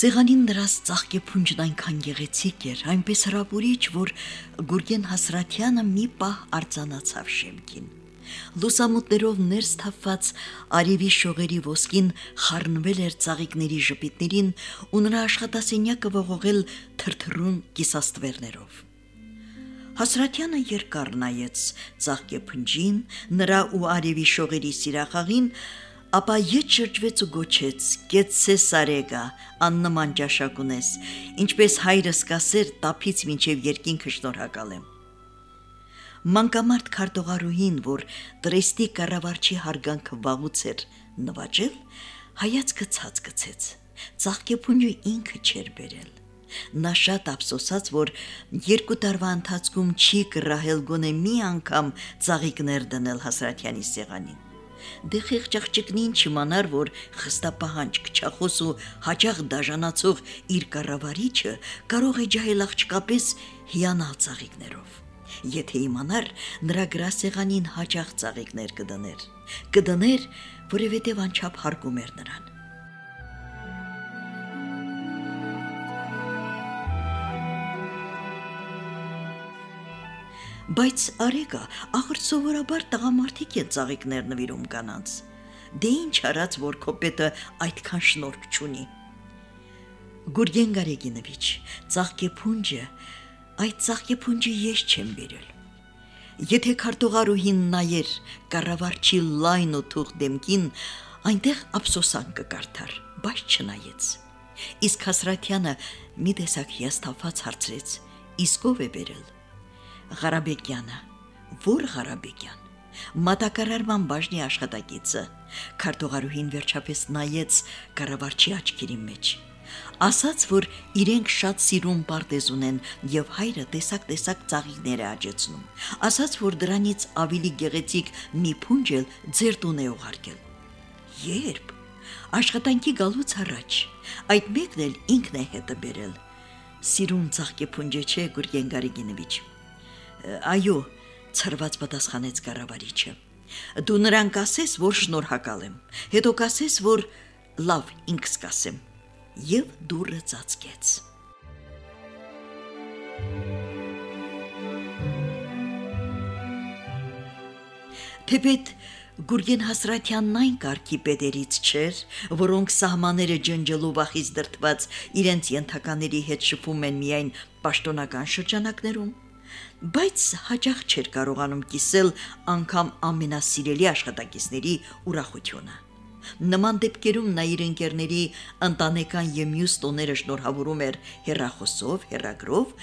Սեղանին դրած ծաղկեփունջն այնքան գեղեցիկ էր, այնպես հրապուրիչ, որ Գուրգեն Հասրատյանը մի պահ արձանացավ շեմքին։ Լուսամուտներով ներս թափված արևի շողերի ոսկին խառնվել էր ծաղիկների ժպիտներին ու նրա աշխատասենյակը ողողել թրթռուն կիսաստվերներով։ Հասրատյանը երկար նայեց ծաղկեփնջին, նրա ու արևի շողերի սիրախաղին, ապա ետ շրջվեց ու գոչեց. «Կեցցե Սարեգա, աննման ճաշակ ունես, ինչպես հայրս կասեր, տափից մինչև երկինքը շնորհակալ եմ»։ Մանկամարտ քարտողարուհին, որ տրեստի կառավարչի հարգանքը վաղուց էր նվաճել, հայացքը ցած գցեց։ Ծաղկեփունջը ինքը չէր բերել։ Նա շատ ափսոսաց, որ երկու տարվա ընթացքում չի կռահել գոնե մի անգամ ծաղիկներ դնել Հասրատյանի սեղանին դե խեղճաղճկնին չիմանար, որ խստապահանջ քչախոս ու հաճախ դաժանացող իր կառավարիչը կարող է ջահել աղջկապես հիանալ ծաղիկներով։ Եթե իմանար, նրա գրասեղանին հաճախ ծաղիկներ կդներ։ Կդներ, որովհետև անչափ հարգում էր նրան։ Բայց Արեգա, ախր սովորաբար տղամարդիկ են ծաղիկներ նվիրում կանանց։ Դե ինչ արած, որ կոպետը այդքան շնորհք չունի։ Գուրգեն Գարեգինովիչ, ծաղկեփունջը, այդ ծաղկեփունջը ես չեմ բերել։ Եթե քարտուղարուհին նայեր կառավարչի լայն ու թուղ դեմքին, այնտեղ ափսոսանք կկարդար, բայց չնայեց։ Իսկ Հասրատյանը մի տեսակ հիասթափված հարցրեց. «Իսկ ով է բերել»։ Ղարաբեկյանը։ Ո՞ր Ղարաբեկյան։ Մատակարարման բաժնի աշխատակիցը։ Քարտուղարուհին վերջապես նայեց կառավարչի աչքերի մեջ։ Ասաց, որ իրենք շատ սիրուն պարտեզ ունեն եւ հայրը տեսակ-տեսակ ծաղիկներ է աճեցնում։ Ասաց, որ դրանից ավելի գեղեցիկ մի փունջ էլ ձեր տուն է ուղարկել։ Երբ աշխատանքի գալուց առաջ այդ մեկն էլ ինքն է հետը բերել։ Սիրուն ծաղկե փունջը չէ Գուրգեն Գարիգինովիչ Այո, ցրված պատասխանեց կառավարիչը։ Դու նրան կասես, որ շնորհակալ եմ։ Հետո կասես, որ լավ, ինքս կասեմ։ Եվ դուրը ծածկեց։ Թեպետ Գուրգեն Հասրատյանն այն կարգի peդերից չէր, որոնք սահմանները ջնջելու վախից դրթված իրենց ենթակաների հետ շփում են միայն պաշտոնական շրջանակներում բայց հաճախ չէր կարողանում կիսել անգամ ամենասիրելի աշխատակիցների ուրախությունը։ Նման դեպքերում նա իր ընկերների ընտանեկան եւ մյուս տոները շնորհավորում էր հերախոսով, հերագրով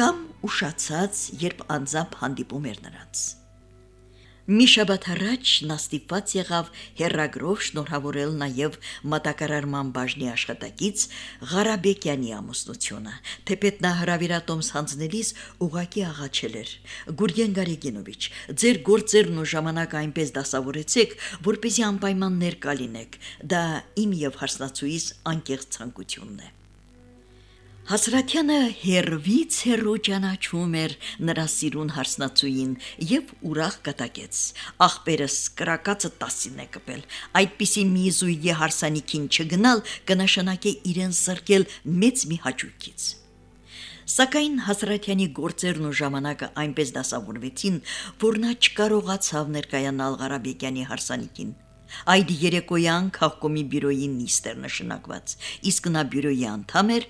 կամ ուշացած, երբ անձամբ հանդիպում էր նրանց։ Մի շաբաթ առաջ նա ստիպված եղավ հերագրով շնորհավորել նաև մատակարարման բաժնի աշխատակից Ղարաբեկյանի ամուսնությունը, թեպետ նա հրավիրատոմս հանձնելիս ուղակի աղաչել էր. Գուրգեն Գարեգինովիչ, ձեր գործերն ու ժամանակը այնպես դասավորեցեք, որպեսզի անպայման ներկա լինեք։ Դա իմ եւ հարսնացուիս անկեղծ ցանկությունն է։ Հասրատյանը հերվից հերո ճանաչում էր նրա սիրուն հարսնացուին եւ ուրախ կտակեց. աղբերս կրակածը 10-ին է կպել։ Այդպիսի մի զույգի հարսանիքին չգնալ կնշանակե իրեն սրկել մեծ մի հաճույքից։ Սակայն Հասրատյանի գործերն ու ժամանակը այնպես դասավորվեցին, որ նա չկարողացավ ներկայանալ Ղարաբեկյանի հարսանիքին։ Այդ երեկոյան քաղկոմի բյուրոյի նիստ էր նշանակված, իսկ նա բյուրոյի անդամ էր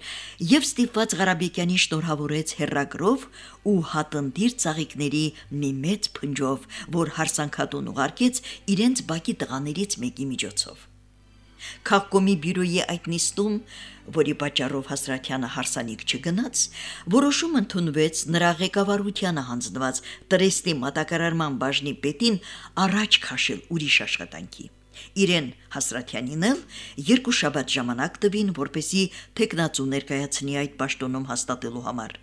եւ ստիպված Ղարաբեկյանի շնորհավորեց հերրագրով ու հատնտիր ծաղիկների մի մեծ փնջով, որ հարսանքատուն ուղարկեց իրենց բակի տղաներից մեկի միջոցով։ Քաղկոմի բյուրոյի այդ նիստում, որի պատճառով Հասրատյանը հարսանիք չգնաց, որոշում ընդունվեց նրա ղեկավարությանը հանձնված տրեստի մատակարարման բաժնի պետին առաջ քաշել ուրիշ աշխատանքի։ Իրեն Հասրատյանին էլ երկու շաբաթ ժամանակ տվին, որպեսի տեխնացու ներկայացնի այդ պաշտոնում հաստատելու համար։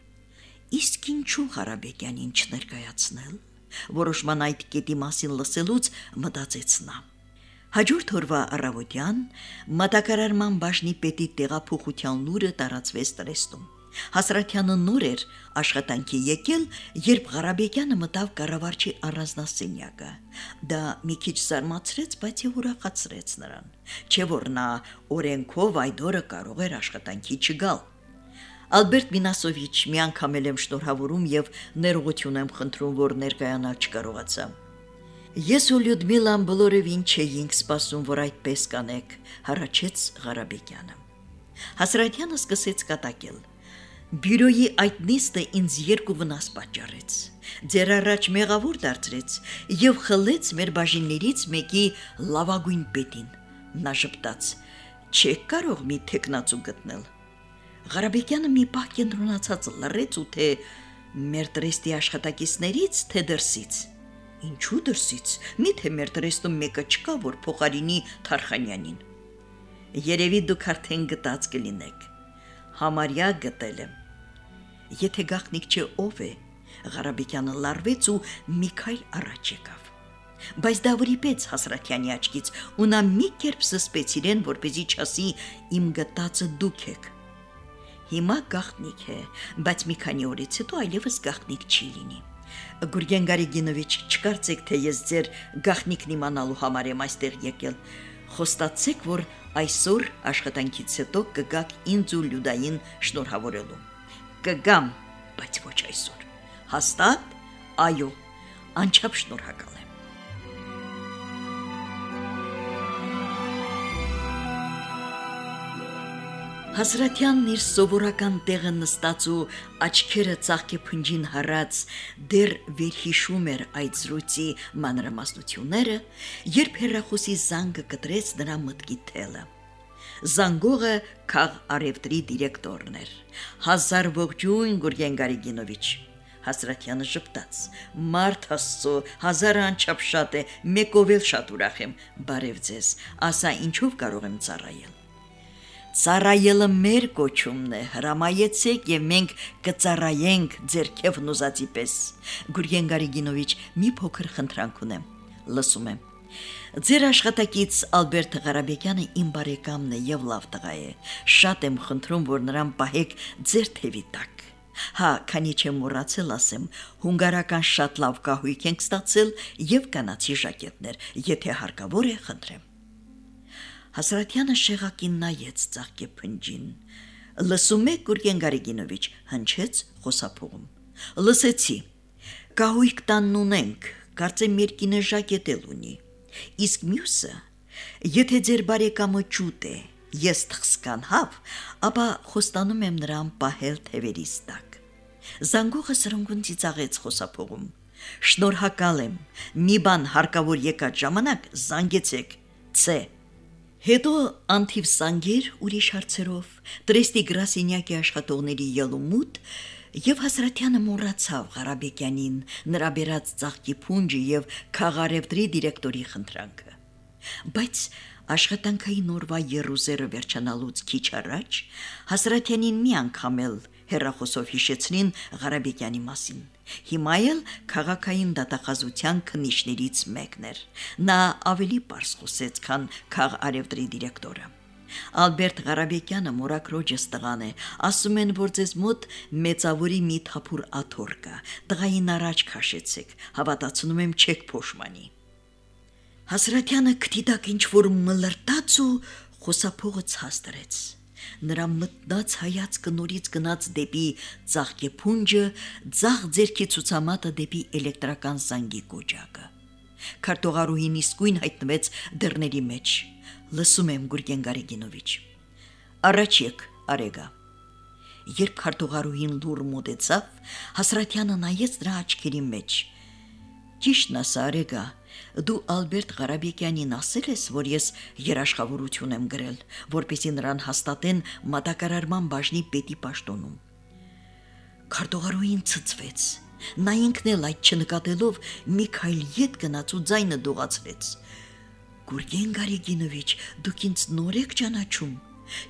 Իսկ ինչու Ղարաբեկյանին չներկայացնել։ Որոշման այդ կետի մասին լսելուց մտածեց նա. Հաջորդ օրվա առավոտյան մատակարարման բաժնի պետի տեղափոխության լուրը տարածվեց տրեստում։ Հասրատյանը նոր էր աշխատանքի եկել, երբ Ղարաբեկյանը մտավ կառավարչի առանձնասենյակը։ Դա մի քիչ զարմացրեց, բայց եւ ուրախացրեց նրան։ Չէ որ նա օրենքով այդ օրը կարող էր աշխատանքի չգալ։ Ալբերտ Մինասովիչ մի անգամ եմ շնորհավորում եւ ներողություն եմ խնդրում, որ ներկայանալ չկարողացա։ Ես ու Լյուդմիլան բոլորովին չէինք սպասում, որ այդպես կանեք, հառաչեց Ղարաբեկյանը։ Հասրատյանը սկսեց կատակել։ Բյուրոյի այդ նիստը ինձ երկու վնաս պատճառեց։ Ձեր առաջ մեղավոր դարձրեց եւ խլեց մեր բաժիններից մեկի լավագույն պետին։ Նա շփտաց. «Չեք կարող մի տեխնացու գտնել»։ Ղարաբեկյանը մի պահ կենտրոնացած լռեց ու թե մեր տրեստի աշխատակիցներից, թե դրսից։ Ինչու դրսից։ Միթե մեր տրեստում մեկը չկա, որ փոխարինի Թարխանյանին։ Երևի դուք արդեն գտած կլինեք։ Համարյա գտել եմ։ Եթե գախնիկ չէ ով է, Ղարաբեկյանը լարվեց ու Միքայել առաջ եկավ։ Բայց դա վրիպեց Հասրատյանի աչքից, ու նա մի կերպ սսպեց իրեն, որպեսի չասի իմ գտածը դուք եք։ Հիմա գախնիկ է, բայց մի քանի օրից հետո այլևս գախնիկ չի լինի։ Գուրգեն Գարիգինովիչ, չկարծեք, թե ես ձեր գախնիկն իմանալու համար եմ այստեղ եկել։ Խոստացեք, որ այսօր աշխատանքից հետո կգաք ինձ ու Լյուդային շնորհավորելու կգամ, բայց ոչ այսօր։ Հաստատ, այո, անչափ շնորհակալ Հասրատյանն իր սովորական տեղը նստած ու աչքերը ցաղկի փնջին հառած դեռ վերհիշում էր այդ զրույցի մանրամասնությունները, երբ հերախոսի զանգը կտրեց նրա մտքի թելը։ Զանգողը քաղ արևտրի դիրեկտորն էր։ Հազար ողջույն Գուրգեն Գարիգինովիչ։ Հասրատյանը շփտաց. Մարդ հաստո հազար անչափ շատ է, մեկով էլ շատ ուրախ եմ։ Բարև ձեզ։ Ասա ինչով կարող եմ ծառայել։ Ծառայելը մեր կոչումն է, հրամայեցեք եւ մենք կծառայենք ձեր քեֆն ուզածի պես։ Գուրգեն Գարիգինովիչ, մի փոքր խնդրանք ունեմ։ Լսում եմ։ Ձեր աշխատակից Ալբերտ Ղարաբեկյանը իմ բարեկամն է եւ լավ տղա է։ Շատ եմ խնդրում, որ նրան պահեք ձեր թևի տակ։ Հա, քանի չեմ մոռացել ասեմ, հունգարական շատ լավ կահույք ենք ստացել եւ կանացի ժակետներ, եթե հարկավոր է, խնդրեմ։ Հասրատյանը շեղակին նայեց ծաղկե փնջին։ Լսում եք Գուրգեն Գարիգինովիչ, հնչեց խոսափողում։ Լսեցի։ Կահույք տանն ունենք, կարծեմ երկինը ժակետել ունի։ Իսկ մյուսը, եթե ձեր բարեկամը ճուտ է, ես թխսկան հավ, ապա խոստանում եմ նրան պահել թևերիս տակ։ Զանգուղը սրունգուն ծիծաղեց խոսափողում։ Շնորհակալ եմ։ Մի բան հարկավոր եկած ժամանակ զանգեցեք։ Ց Հետո անթիվ սանգեր ուրիշ հարցերով, տրեստի գրասենյակի աշխատողների ելումուտ Եվ Հասրատյանը մոռացավ Ղարաբեկյանին, նրա բերած ծաղկի փունջը եւ խաղարևտրի դիրեկտորի խնդրանքը։ Բայց աշխատանքային օրվա երուզերը վերջանալուց քիչ առաջ Հասրատյանին մի անգամ էլ հերախոսով հիշեցրին Ղարաբեկյանի մասին։ Հիմա էլ քաղաքային դատախազության քննիչներից մեկն էր։ Նա ավելի པարս խոսեց, քան խաղ արևտրի դիրեկտորը։ Ալբերտ Ղարաբեկյանը մորակրոջս տղան է։ Ասում են, որ ձեզ մոտ մեծավորի մի թափուր աթոռ կա։ Տղային առաջ քաշեցեք։ Հավատացնում եմ չեք փոշմանի։ Հասրատյանը քթիտակ ինչ որ մլրտաց ու խոսափողը ցածրեց։ Նրա մտնած հայացքը նորից գնաց դեպի ծաղկե փունջը, ծաղ ձերքի ցուցամատը դեպի էլեկտրական զանգի կոճակը։ Քարտողարուհին իսկույն հայտնվեց դռների մեջ։ Լսում եմ Գուրգեն Գարեգինովիչ։ Առաջ եկ, Արեգա։ Երբ քարտուղարուհին լուր մոտեցավ, Հասրատյանը նայեց նրա աչքերի մեջ։ Ճիշտն ասա, Արեգա, դու Ալբերտ Ղարաբեկյանին ասել ես, որ ես երաշխավորություն եմ գրել, որպեսզի նրան հաստատեն մատակարարման բաժնի պետի պաշտոնում։ Քարտուղարուհին ցծվեց։ Նա ինքն էլ այդ չնկատելով մի քայլ յետ գնաց ու ձայնը դողացրեց։ Գուրգեն Գարիգինովիչ, դուք ինձ նոր եք ճանաչում։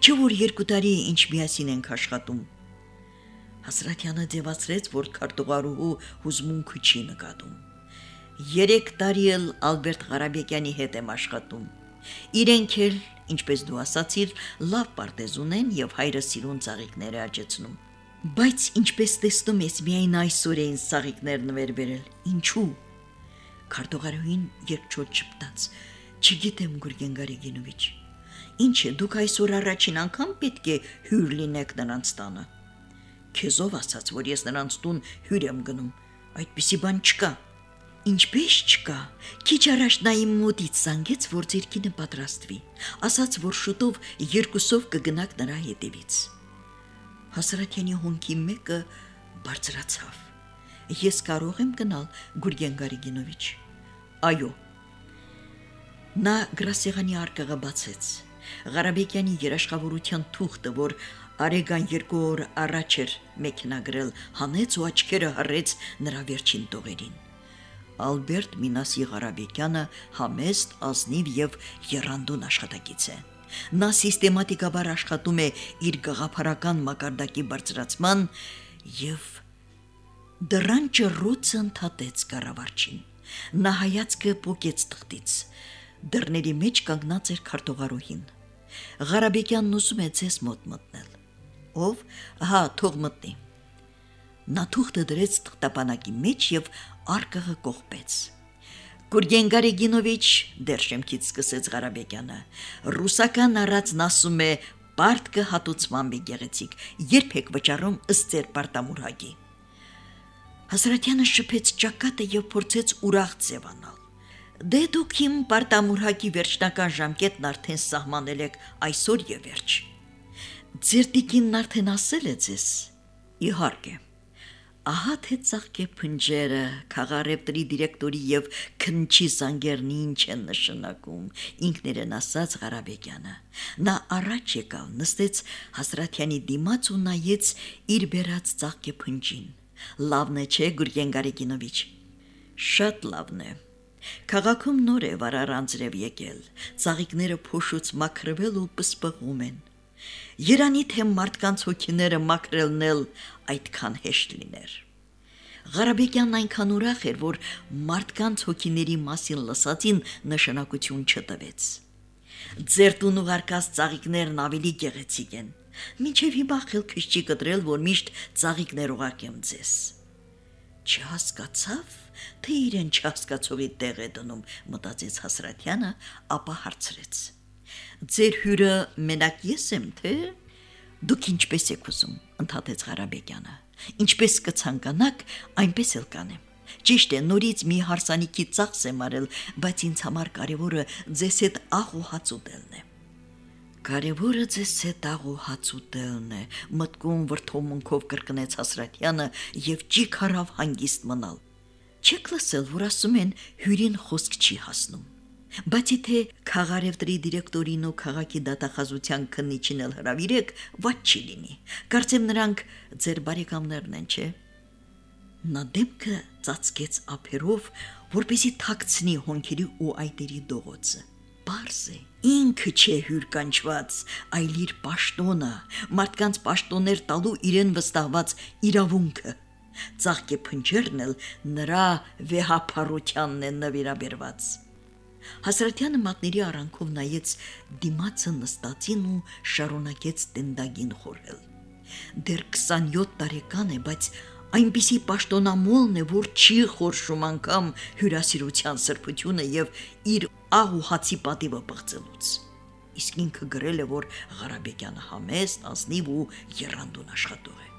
Չէ որ երկու տարի է ինչ միասին ենք աշխատում։ Հասրատյանը ձևացրեց, որ քարտուղարուհու հուզմունքը չի նկատում։ Երեք տարի էլ Ալբերտ Ղարաբեկյանի հետ եմ աշխատում։ Իրենք էլ, ինչպես դու ասացիր, լավ պարտեզ ունեն եւ հայրը սիրուն ծաղիկներ է աճեցնում։ Բայց ինչպես տեսնում ես, միայն այսօր էին սաղիկներ նվեր վերել։ Ինչու՞։ Քարտուղարուհին երկչոտ ճպտաց։ Չգիտեմ, Գուրգեն Գարեգինովիչ։ Ինչ է, դուք այսօր առաջին անգամ պետք է հյուր լինեք նրանց տանը։ Քեզով ասաց, որ ես նրանց տուն հյուր եմ գնում։ Այդպիսի բան չկա։ Ինչպես չկա։ Քիչ առաջ նա իմ մոտից զանգեց, որ ձերքինը պատրաստվի։ Ասաց, որ շուտով երկուսով կգնաք նրա հետևից։ Հասարակյանի հոնքի մեկը բարձրացավ։ Ես կարող եմ գնալ, Գուրգեն Գարիգինովիչ։ Այո։ Նա գրասեղանի արկղը բացեց։ Ղարաբեկյանի երաշխավորության թուղթը, որ Արեգան երկու օր առաջ էր մեքենագրել, հանեց ու աչքերը հառեց նրա վերջին տողերին։ Ալբերտ Մինասի Ղարաբեկյանը համեստ, ազնիվ եւ երանդուն աշխատակից է։ Նա սիստեմատիկաբար աշխատում է իր գաղափարական մակարդակի բարձրացման եւ դրան ճռուցը ընդհատեց կառավարչին։ Նա հայացքը փոկեց թղթից։ Դռների մեջ կանգնած էր քարտուղարուհին։ Ղարաբեկյանն ուզում է ձեզ մոտ մտնել։ Ով? Հա, թող մտնի։ Նա թուղթը դրեց թղթապանակի մեջ եւ արկղը կողպեց։ Գուրգեն Գարեգինովիչ դեր շեմքից սկսեց Ղարաբեկյանը։ Ռուսական առածն ասում է պարտքը հատուցման բեգեղեցիկ, երբեք վճարում ըստ ձեր պարտամուրհագի։ Հասրատյանը շփեց ճակատը եւ փորձեց ուրախ ձևանալ։ Դե դուք իմ պարտամուրհագի վերջնական ժամկետն արդեն սահմանել եք այսօր եւ վերջ։ Ձեր տիկինն արդեն ասել է ձեզ։ Իհարկե։ Ահա թե ցաղկե փնջերը խաղարեպտրի դիրեկտորի եւ քնչի զանգերն ինչ են նշանակում ինքներն ասաց Ղարաբեկյանը նա առաջ եկավ նստեց Հասրատյանի դիմաց ու նայեց իր բերած ցաղկե փնջին լավն է չէ Գուրգեն Գարեգինովիչ շատ լավն է Քաղաքում նոր է վարարանձրև եկել ցաղիկները փոշուց մաքրվել ու պսպղում են Երանի թե մարդկանց հոգիները մաքրելն էլ այդքան հեշտ լիներ։ Ղարաբեկյանն այնքան ուրախ էր, որ մարդկանց հոգիների մասին լսածին նշանակություն չտվեց։ Ձեր տուն ուղարկած ծաղիկներն ավելի գեղեցիկ են։ Մինչև հիմա խելքից չի կտրել, որ միշտ ծաղիկներ ուղարկեմ ձեզ։ Չհասկացավ, թե իրեն չհասկացողի տեղ է դնում, մտածեց Հասրատյանը, ապա հարցրեց. Ձեր հյուրը մենակ ես եմ, թե դուք ինչպես եք ուզում, ընդհատեց Ղարաբեկյանը։ Ինչպես կցանկանաք, այնպես էլ կանեմ։ Ճիշտ է, նորից մի հարսանիքի ծախս եմ արել, բայց ինձ համար կարևորը ձեզ հետ աղ ու հաց ուտելն է։ Կարևորը ձեզ հետ աղ ու հաց ուտելն է, մտքում վրթոմունքով կրկնեց Հասրատյանը եւ ջիք հարավ հանգիստ մնալ։ Չեք լսել, որ ասում են հյուրին խոսք չի հասնում։ Բացի թե խաղարևտրի դիրեկտորին ու քաղաքի դատախազության քննիչին էլ հravirեք, ված չի լինի։ Կարծեմ նրանք ձեր բարեկամներն են, չէ՞։ Նա դեպքը ծածկեց ափերով, որպեսի թաքցնի հոնքերի ու այտերի դողոցը։ Պարզ է, ինքը չէ հյուրկանչված, այլ իր պաշտոնը, մարդկանց պաշտոններ տալու իրեն վստահված իրավունքը։ Ծաղկե փնջերն էլ նրա վեհապարությանն է նվիրաբերված։ Հասրատյանը մատների արանքով նայեց դիմացը նստածին ու շարունակեց տենդագին խորհել։ Դեռ 27 տարեկան է, բայց այնպիսի պաշտոնամոլն է, որ չի խորշում անգամ հյուրասիրության սրբությունը եւ իր աղ ու հացի պատիվը բացելուց։ Իսկ ինքը գրել է, որ Ղարաբեկյանը համեստ, ազնիվ ու երանդուն աշխատող է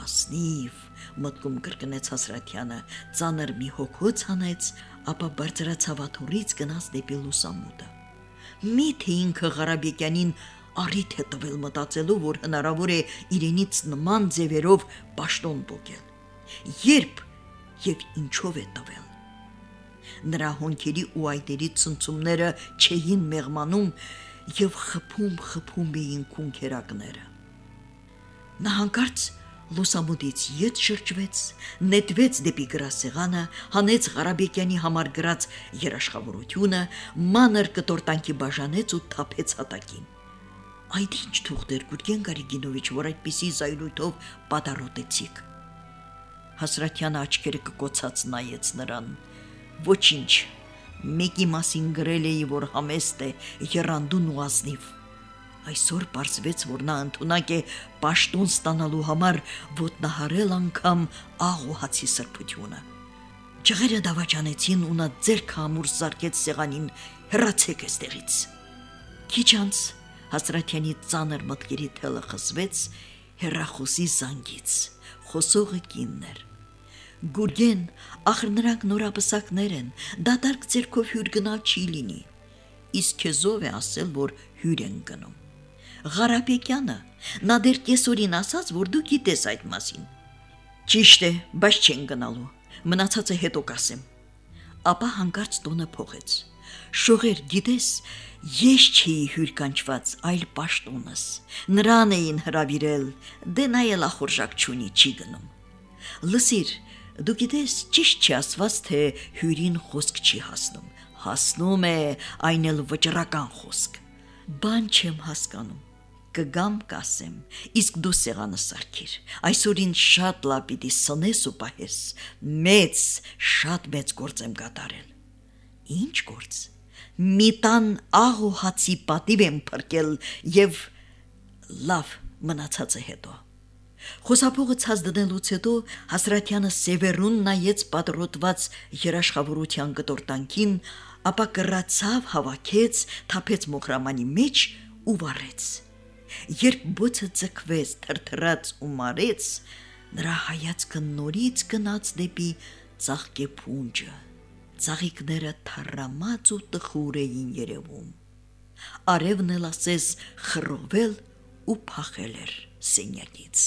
ասնիվ մտքում կրկնեց Հասրատյանը, ծանր մի հոգոց հանեց, ապա բարձրացավ աթորից գնաց դեպի լուսամուտը։ Միթե ինքը Ղարաբեկյանին առիթ է տվել մտածելու, որ հնարավոր է իրենից նման ձևերով պաշտոն տոկել։ Երբ եւ ինչով է տվել։ Նրա հոնքերի ու այտերի ցնցումները չէին մեղմանում եւ խփում խփում էին քունքերակները։ Նա հանկարծ լուսամուտից յետ շրջվեց, նետվեց դեպի գրասեղանը, հանեց Ղարաբեկյանի համար գրած երաշխավորությունը, մանր կտորտանքի բաժանեց ու թափեց հատակին։ Այդ ինչ թուղթեր Գուրգեն Գարիգինովիչ, որ այդպիսի զայրույթով պատառոտեցիք։ Հասրատյանը աչքերը կկոցած նայեց նրան։ Ոչինչ։ Մեկի մասին գրել էի, որ համեստ է, երանդուն ու ազնիվ։ Այսօր բարձվեց, որ նա ընդունակ է պաշտոն ստանալու համար ոտնահարել անգամ աղ ու հացի սրբությունը։ Ջղերը դավաճանեցին ու նա ձերք համուր զարկեց սեղանին. Հրացեք էստեղից։ Քիչ անց Հասրատյանի ծանր մտքերի թելը խզվեց հերախոսի զանգից։ Խոսողը կիններ։ Գուրգեն, ախր նրանք նորապսակներ են, դատարկ ձերքով հյուր գնալ չի լինի։ Իսկ քեզով է ասել, որ հյուր են գնում։ Ղարապետյանը նա դեռ կեսօրին ասաց, որ դու գիտես այդ մասին։ Ճիշտ է, բայց չեն գնալու։ Մնացածը հետո կասեմ։ Ապա հանկարծ տոնը փողեց։ Շողեր, գիտես, ես չի հյուր կանչված, այլ պաշտոնս։ Նրան էին հravirել, դե նա էլ ախորժակ չունի, չի գնում։ Լսիր, դու գիտես, ճիշտ չի ասված, թե հյուրին խոսք չի հասնում։ Հասնում է, այն էլ վճռական խոսք։ Բան չեմ հասկանում կգամ կասեմ, իսկ դու սեղանը սարքիր։ Այսօր ինձ շատ լավ պիտի սնես ու պահես։ Մեծ, շատ մեծ գործ եմ կատարել։ Ինչ գործ։ Մի տան աղ ու հացի պատիվ եմ փրկել եւ լավ մնացածը հետո։ Խոսափողը ցած դնելուց հետո Հասրատյանը Սևերուն նայեց պատրոտված երաշխավորության կտորտանքին, ապա կռացավ, հավաքեց, թափեց մոխրամանի մեջ ու վառեց։ Երբ բոցը ձգվեց, թրթրած ու մարեց, նրա հայացքը նորից գնաց դեպի ծաղկե փունջը։ Ծաղիկները թռամած ու տխուր էին երևում։ Արևն էլ ասես խռովել ու փախել էր սենյակից։